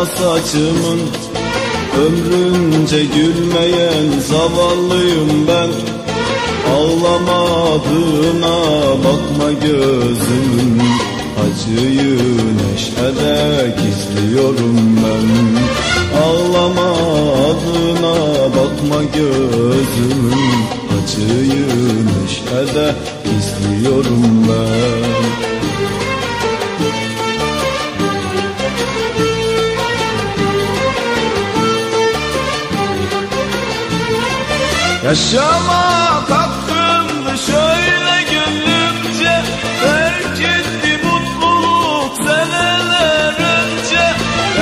Saçımın Ömrünce gülmeyen zavallıyım ben. Ağlamadığına bakma gözümün Acıyı neşede gizliyorum ben. Ağlamadığına bakma gözümün Acıyı neşede gizliyorum Yaşamak hakkımdı şöyle gönlümce. Terk etti mutluluk seneler önce.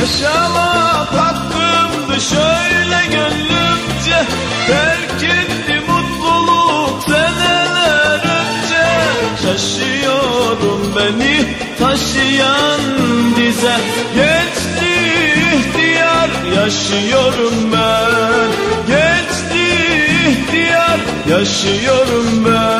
Yaşamak hakkımdı şöyle gönlümce. Terk etti mutluluk seneler önce. Şaşıyorum beni taşıyan dize Gençli ihtiyar yaşıyorum ben. İhtiyar yaşıyorum ben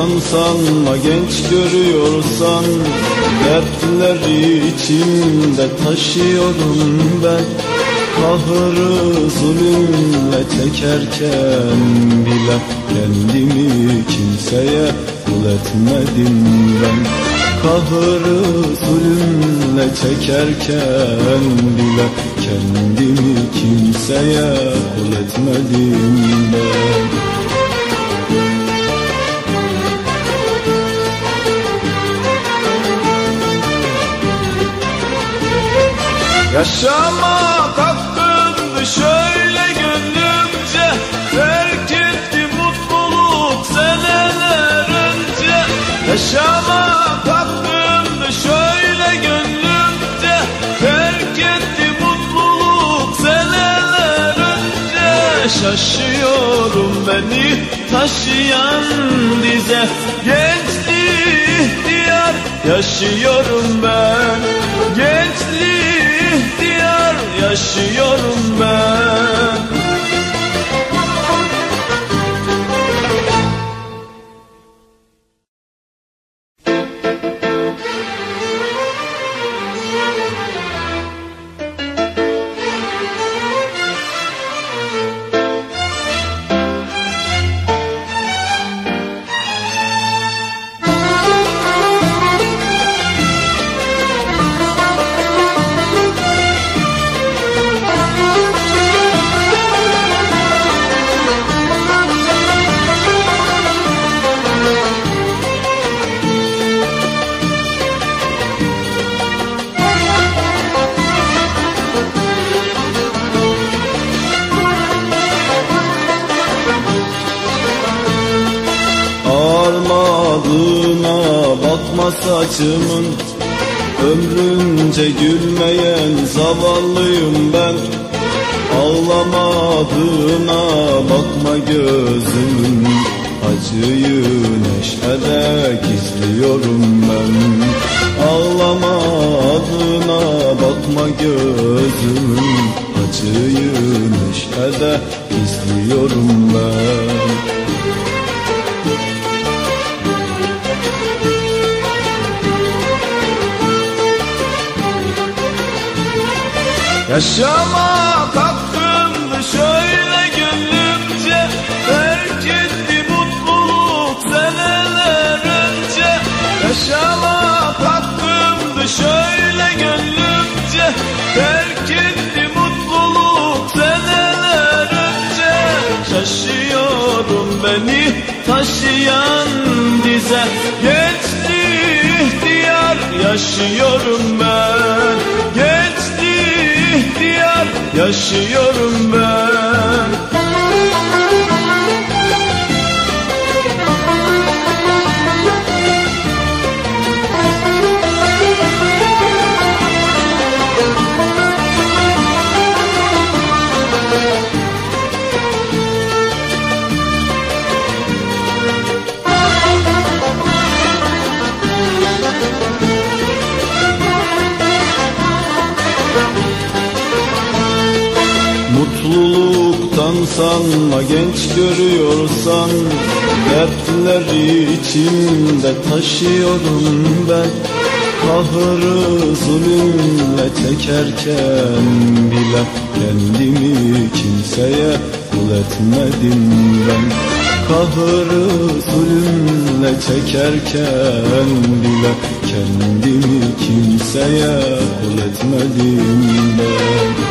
Mutluluktan sanma genç görüyorsan Dertleri içimde taşıyorum ben. Kahrı zulümle çekerken bile Kendimi kimseye kul etmedim ben. Kahrı zulümle çekerken bile Kendimi kimseye kul etmedim ben Yaşamak hakkımdı şöyle gönlümce. Terk etti mutluluk seneler önce. Yaşamak hakkımdı şöyle gönlümce. Terk etti mutluluk seneler önce. Şaşıyorum beni taşıyan dize. Gençli ihtiyar yaşıyorum ben. Gençli ihtiyar yaşıyorum ben Ağarmadığına bakma saçımın. Ömrünce gülmeyen zavallıyım ben. Ağlamadığına bakma gözümün. Acıyı neşede gizliyorum ben. Ağlamadığına bakma gözümün Yaşamak hakkımdı şöyle gönlümce. Terk etti mutluluk seneler önce. Yaşamak hakkımdı şöyle gönlümce. Terk etti mutluluk seneler önce. Şaşıyorum beni taşıyan dize Gençli ihtiyar yaşıyorum ben yaşıyorum ben Thank you. Mutluluktan sanma genç görüyorsan Dertleri içimde taşıyorum ben. Kahırı zulümle çekerken bile Kendimi kimseye kul etmedim ben. Kahırı zulümle çekerken bile Kendimi kimseye kul etmedim ben